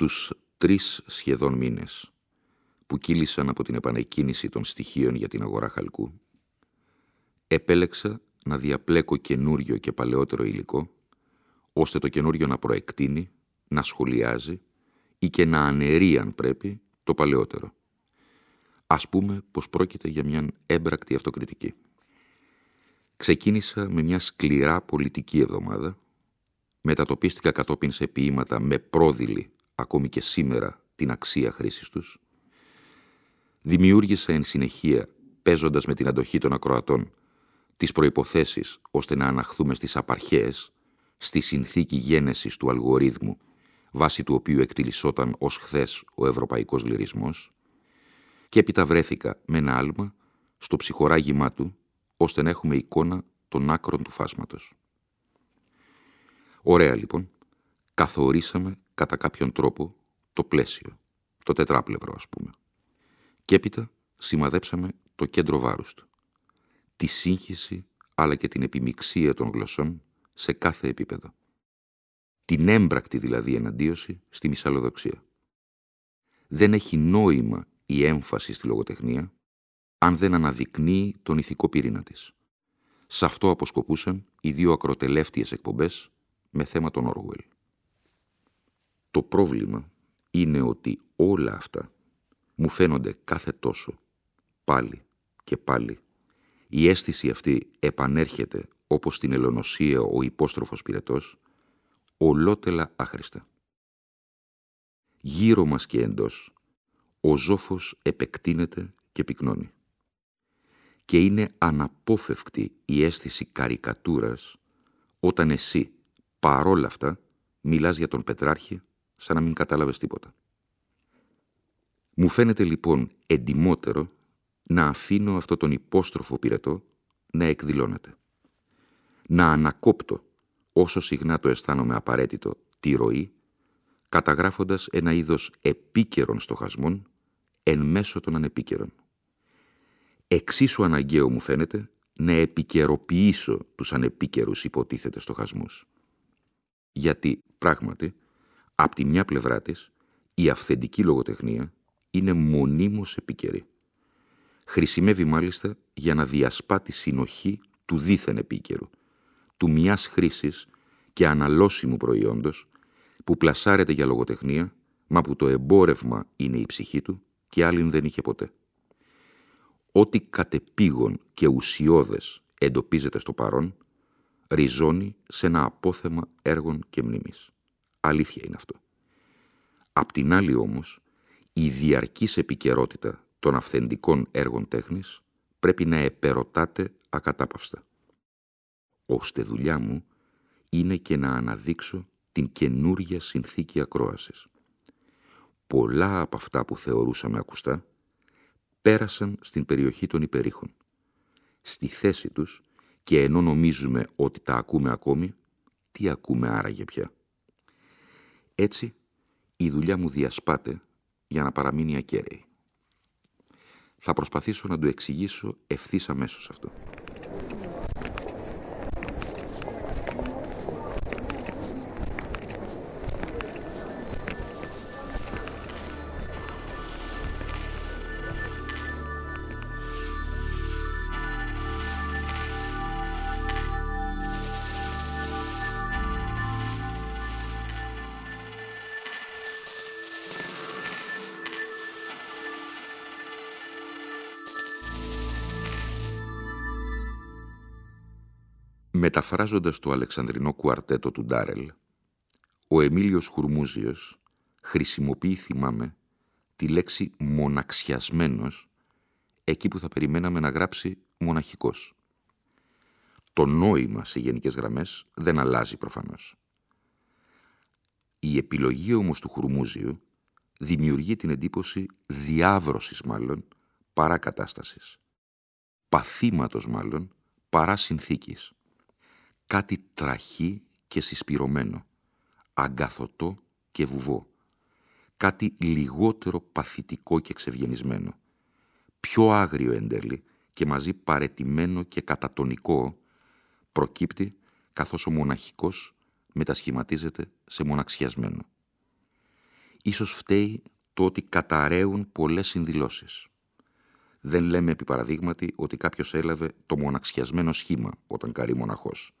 Στους τρεις σχεδόν μήνες που κύλησαν από την επανεκκίνηση των στοιχείων για την αγορά χαλκού, επέλεξα να διαπλέκω καινούριο και παλαιότερο υλικό, ώστε το καινούριο να προεκτείνει, να σχολιάζει ή και να αναιρεί αν πρέπει το παλαιότερο. Ας πούμε πως πρόκειται για μια έμπρακτη αυτοκριτική. Ξεκίνησα με μια σκληρά πολιτική εβδομάδα, μετατοπίστηκα κατόπιν σε ποίηματα με πρόδειλη ακόμη και σήμερα την αξία χρήσης τους. Δημιούργησα εν συνεχεία, παίζοντας με την αντοχή των ακροατών, τις προϋποθέσεις ώστε να αναχθούμε στις απαρχές, στη συνθήκη γένεσης του αλγορίθμου, βάσει του οποίου εκτιλισόταν ως χθες ο ευρωπαϊκός λυρισμός, και έπειτα βρέθηκα με ένα άλμα στο ψυχοράγημά του, ώστε να έχουμε εικόνα των άκρων του φάσματος. Ωραία λοιπόν, καθορίσαμε κατά κάποιον τρόπο το πλαίσιο, το τετράπλευρο ας πούμε. Και έπειτα σημαδέψαμε το κέντρο βάρους του, τη σύγχυση αλλά και την επιμιξία των γλωσσών σε κάθε επίπεδο. Την έμπρακτη δηλαδή εναντίωση στη μυσαλλοδοξία. Δεν έχει νόημα η έμφαση στη λογοτεχνία αν δεν αναδεικνύει τον ηθικό πυρήνα της. Σε αυτό αποσκοπούσαν οι δύο ακροτελεύτιες εκπομπές με θέμα τον Όργουελ. Το πρόβλημα είναι ότι όλα αυτά μου φαίνονται κάθε τόσο, πάλι και πάλι. Η αίσθηση αυτή επανέρχεται όπως στην ελονοσία ο υπόστροφος πυρετός, ολότελα άχρηστα. Γύρω μας και εντός, ο ζόφος επεκτείνεται και πυκνώνει. Και είναι αναπόφευκτη η αίσθηση καρικατούρας όταν εσύ, παρόλα αυτά, μιλάς για τον Πετράρχη σαν να μην κατάλαβες τίποτα. Μου φαίνεται λοιπόν εντιμότερο να αφήνω αυτό τον υπόστροφο πυρετό να εκδηλώνεται. Να ανακόπτω όσο συχνά το αισθάνομαι απαραίτητο τη ροή, καταγράφοντας ένα είδος επίκαιρων στοχασμών εν μέσω των ανεπίκαιρων. Εξίσου αναγκαίο μου φαίνεται να επικαιροποιήσω τους ανεπίκαιρους υποτίθεται στοχασμούς. Γιατί, πράγματι, Απ' τη μια πλευρά της, η αυθεντική λογοτεχνία είναι μονίμως επίκαιρη. Χρησιμεύει μάλιστα για να διασπά τη συνοχή του δίθεν επίκαιρου, του μιας χρήσης και αναλώσιμου προϊόντος που πλασάρεται για λογοτεχνία, μα που το εμπόρευμα είναι η ψυχή του και άλλην δεν είχε ποτέ. Ό,τι κατεπήγον και ουσιώδες εντοπίζεται στο παρόν, ριζώνει σε ένα απόθεμα έργων και μνήμης. Αλήθεια είναι αυτό. Απ' την άλλη όμως, η διαρκής επικαιρότητα των αυθεντικών έργων τέχνης πρέπει να επερωτάται ακατάπαυστα. Ώστε δουλειά μου είναι και να αναδείξω την καινούρια συνθήκη ακρόασης. Πολλά από αυτά που θεωρούσαμε ακουστά πέρασαν στην περιοχή των υπερήχων. Στη θέση τους και ενώ νομίζουμε ότι τα ακούμε ακόμη, τι ακούμε άραγε πια; Έτσι, η δουλειά μου διασπάται για να παραμείνει ακέραιη. Θα προσπαθήσω να του εξηγήσω ευθύς αμέσως αυτό. Μεταφράζοντας το Αλεξανδρινό κουαρτέτο του Ντάρελ, ο Εμίλιος Χουρμούζιος χρησιμοποιεί, θυμάμαι, τη λέξη «μοναξιασμένος» εκεί που θα περιμέναμε να γράψει «μοναχικός». Το νόημα σε γενικές γραμμές δεν αλλάζει προφανώς. Η επιλογή όμως του Χουρμούζιου δημιουργεί την εντύπωση διάβρωσης μάλλον παρά κατάστασης. Παθήματος μάλλον παρά συνθήκης. Κάτι τραχή και συσπηρωμένο, αγκαθωτό και βουβό. Κάτι λιγότερο παθητικό και εξευγενισμένο. Πιο άγριο εν τέλει και μαζί παρετημένο και κατατονικό προκύπτει καθώς ο μοναχικός μετασχηματίζεται σε μοναξιασμένο. Ίσως φταίει το ότι καταραίουν πολλές συνδηλώσεις. Δεν λέμε επί παραδείγματι ότι κάποιος έλαβε το μοναξιασμένο σχήμα όταν καρεί μοναχός.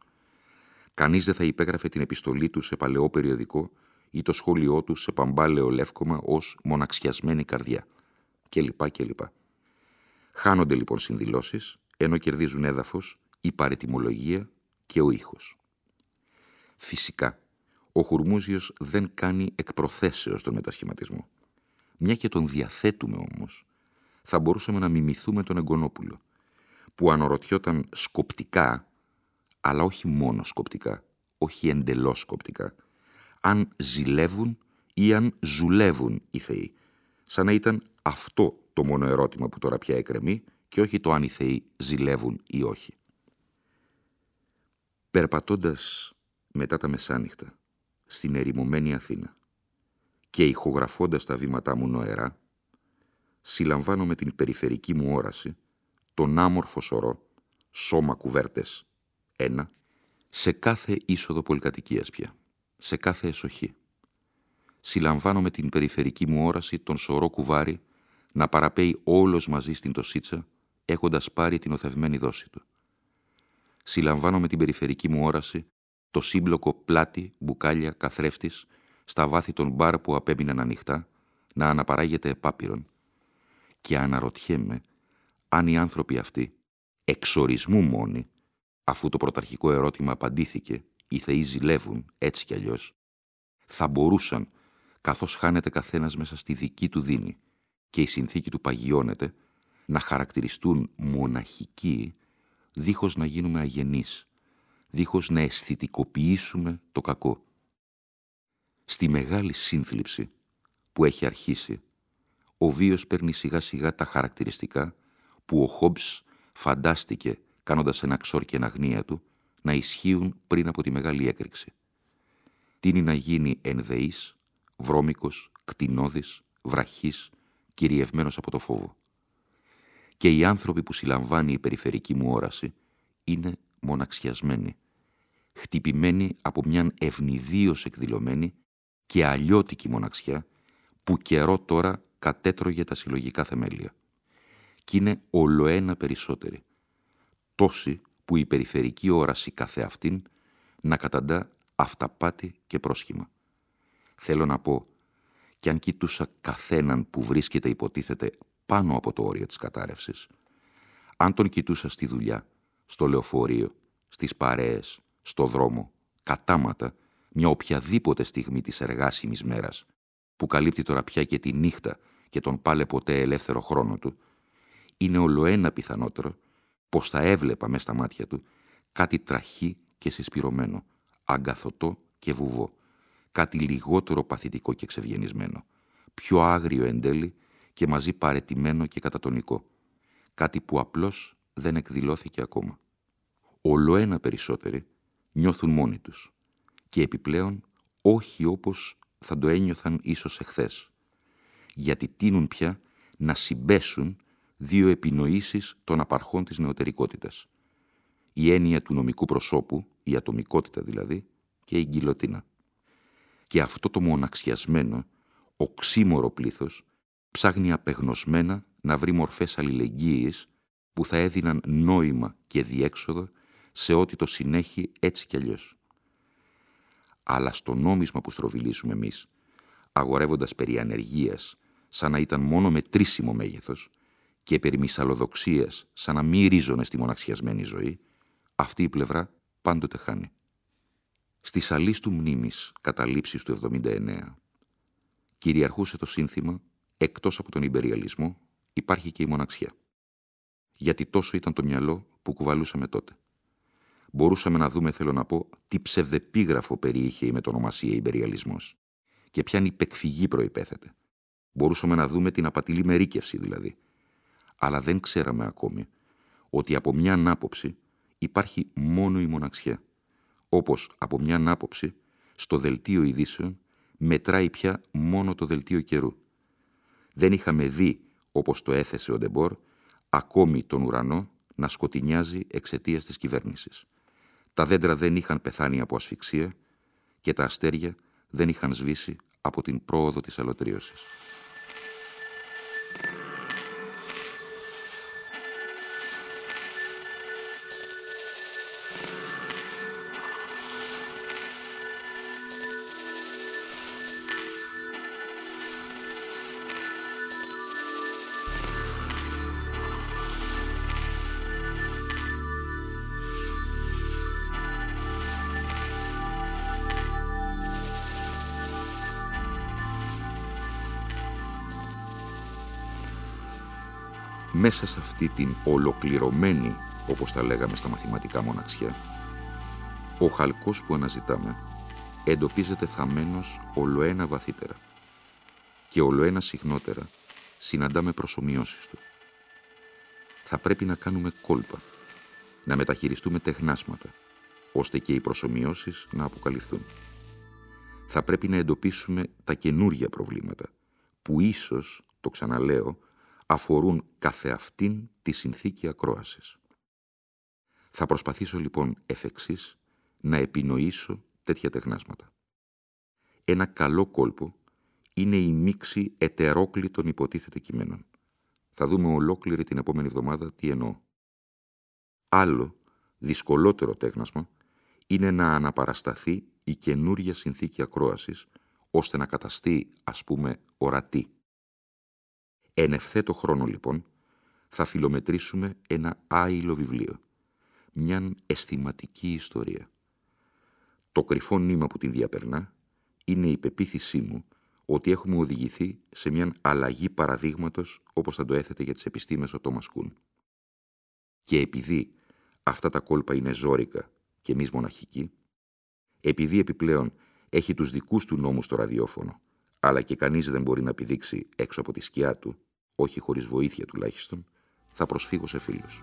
Κανείς δεν θα υπέγραφε την επιστολή του σε παλαιό περιοδικό ή το σχόλιο του σε παμπάλαιο λεύκομα ως μοναξιασμένη καρδιά. Και λοιπά και λοιπά. Χάνονται λοιπόν συνδηλώσεις, ενώ κερδίζουν έδαφος η παρετιμολογία και ο ήχος. Φυσικά, ο Χουρμούζιος δεν κάνει εκ προθέσεως τον μετασχηματισμό. Μια και τον διαθέτουμε όμως, θα μπορούσαμε να μιμηθούμε τον Εγκονόπουλο, που αναρωτιόταν σκοπτικά, αλλά όχι μόνο σκοπτικά, όχι εντελώς σκοπτικά, αν ζηλεύουν ή αν ζουλεύουν οι θεοί, σαν να ήταν αυτό το μόνο ερώτημα που τώρα πια εκρεμεί και όχι το αν οι θεοί ζηλεύουν ή όχι. Περπατώντας μετά τα μεσάνυχτα, στην ερημωμένη Αθήνα και ηχογραφώντας τα βήματά μου νοερά, συλλαμβάνω με την περιφερική μου όραση τον άμορφο σωρό, σώμα κουβέρτες, ένα, σε κάθε είσοδο πολυκατοικίας πια, σε κάθε εσοχή. Συλλαμβάνω με την περιφερική μου όραση τον σωρό κουβάρι να παραπέει όλος μαζί στην τοσίτσα, έχοντας πάρει την οθευμένη δόση του. Συλλαμβάνω με την περιφερική μου όραση το σύμπλοκο πλάτη, μπουκάλια, καθρέφτης, στα βάθη των μπαρ που απέμειναν ανοιχτά, να αναπαράγεται επάπειρον. Και αναρωτιέμαι αν οι άνθρωποι αυτοί, εξορισμού μόνοι, αφού το πρωταρχικό ερώτημα απαντήθηκε, οι θεοί ζηλεύουν έτσι κι αλλιώς, θα μπορούσαν, καθώς χάνεται καθένας μέσα στη δική του δίνη και η συνθήκη του παγιώνεται, να χαρακτηριστούν μοναχικοί, δίχως να γίνουμε αγενείς, δίχως να αισθητικοποιήσουμε το κακό. Στη μεγάλη σύνθλιψη που έχει αρχίσει, ο βίος παίρνει σιγά σιγά τα χαρακτηριστικά που ο Χόμπς φαντάστηκε, κάνοντας ένα ξόρ και αγνία του, να ισχύουν πριν από τη μεγάλη έκρηξη. Τίνει να γίνει ενδεής, βρώμικος, κτηνώδης, βραχής, κυριευμένος από το φόβο. Και οι άνθρωποι που συλλαμβάνει η περιφερική μου όραση είναι μοναξιασμένη, χτυπημένη από μιαν ευνηδίως εκδηλωμένη και αλλιώτικη μοναξιά που καιρό τώρα κατέτρωγε τα συλλογικά θεμέλια. Κι είναι ολοένα περισσότερη. Τόση που η περιφερική όραση καθεαυτήν να καταντά αυταπάτη και πρόσχημα. Θέλω να πω, κι αν κοιτούσα καθέναν που βρίσκεται υποτίθεται πάνω από το όριο της κατάρρευσης, αν τον κοιτούσα στη δουλειά, στο λεωφορείο, στις παρέες, στο δρόμο, κατάματα, μια οποιαδήποτε στιγμή της εργάσιμης μέρας, που καλύπτει τώρα πια και τη νύχτα και τον πάλε ποτέ ελεύθερο χρόνο του, είναι ολοένα πιθανότερο πως θα έβλεπα μέσα στα μάτια του κάτι τραχή και συσπηρωμένο, αγκαθωτό και βουβό, κάτι λιγότερο παθητικό και εξευγενισμένο, πιο άγριο εν τέλει και μαζί παρετημένο και κατατονικό, κάτι που απλώς δεν εκδηλώθηκε ακόμα. Όλο ένα περισσότεροι νιώθουν μόνοι τους και επιπλέον όχι όπως θα το ένιωθαν ίσως εχθές, γιατί τίνουν πια να συμπέσουν δύο επινοήσεις των απαρχών της νεωτερικότητας. Η έννοια του νομικού προσώπου, η ατομικότητα δηλαδή, και η γκυλοτίνα. Και αυτό το μοναξιασμένο, οξύμορο πλήθος, ψάχνει απεγνωσμένα να βρει μορφές αλληλεγγύης που θα έδιναν νόημα και διέξοδο σε ό,τι το συνέχει έτσι κι αλλιώς. Αλλά στο νόμισμα που στροβιλήσουμε εμείς, αγορεύοντας περί ανεργίας, σαν να ήταν μόνο μετρήσιμο μέγεθος, και περί μυσαλλοδοξίας, σαν να μη ρίζωνε στη μοναξιασμένη ζωή, αυτή η πλευρά πάντοτε χάνει. Στη αλής του μνήμης καταλήψεις του 79 κυριαρχούσε το σύνθημα «Εκτός από τον υπεριαλισμό υπάρχει και η μοναξιά». Γιατί τόσο ήταν το μυαλό που κουβαλούσαμε τότε. Μπορούσαμε να δούμε, θέλω να πω, τι ψευδεπίγραφο περιείχε η μετονομασία υπεριαλισμός και ποια υπεκφυγή προϋπέθεται. Μπορούσαμε να δούμε την απατηλή μερίκευση δηλαδή. Αλλά δεν ξέραμε ακόμη ότι από μια άποψη υπάρχει μόνο η μοναξιά. Όπως από μια άποψη στο δελτίο ειδήσεων μετράει πια μόνο το δελτίο καιρού. Δεν είχαμε δει, όπως το έθεσε ο Ντεμπόρ, ακόμη τον ουρανό να σκοτεινιάζει εξαιτίας της κυβέρνησης. Τα δέντρα δεν είχαν πεθάνει από ασφυξία και τα αστέρια δεν είχαν σβήσει από την πρόοδο της αλωτρίωσης. Μέσα σε αυτή την ολοκληρωμένη, όπως τα λέγαμε στα μαθηματικά μοναξιά, ο χαλκός που αναζητάμε εντοπίζεται θαμένος ολοένα βαθύτερα και ολοένα συχνότερα συναντάμε προσωμιώσεις του. Θα πρέπει να κάνουμε κόλπα, να μεταχειριστούμε τεχνάσματα, ώστε και οι προσωμιώσεις να αποκαλυφθούν. Θα πρέπει να εντοπίσουμε τα καινούργια προβλήματα, που ίσως, το ξαναλέω, αφορούν καθεαυτήν τη συνθήκη ακρόασης. Θα προσπαθήσω λοιπόν εφ' εξής, να επινοήσω τέτοια τεχνάσματα. Ένα καλό κόλπο είναι η μίξη ετερόκλητων υποτίθεται κειμένων. Θα δούμε ολόκληρη την επόμενη εβδομάδα τι εννοώ. Άλλο, δυσκολότερο τέχνασμα, είναι να αναπαρασταθεί η καινούρια συνθήκη ακρόασης, ώστε να καταστεί, ας πούμε, ορατή. Εν ευθέτω χρόνο λοιπόν θα φιλομετρήσουμε ένα άειλο βιβλίο, μιαν αισθηματική ιστορία. Το κρυφό νήμα που την διαπερνά είναι η πεποίθησή μου ότι έχουμε οδηγηθεί σε μια αλλαγή παραδείγματος όπως θα το έθετε για τις επιστήμες ο Τόμας Κούν. Και επειδή αυτά τα κόλπα είναι ζώρικα και εμείς μοναχικοί, επειδή επιπλέον έχει τους δικούς του νόμους το ραδιόφωνο, αλλά και κανείς δεν μπορεί να επιδείξει έξω από τη σκιά του, όχι χωρίς βοήθεια τουλάχιστον, θα προσφύγω σε φίλους.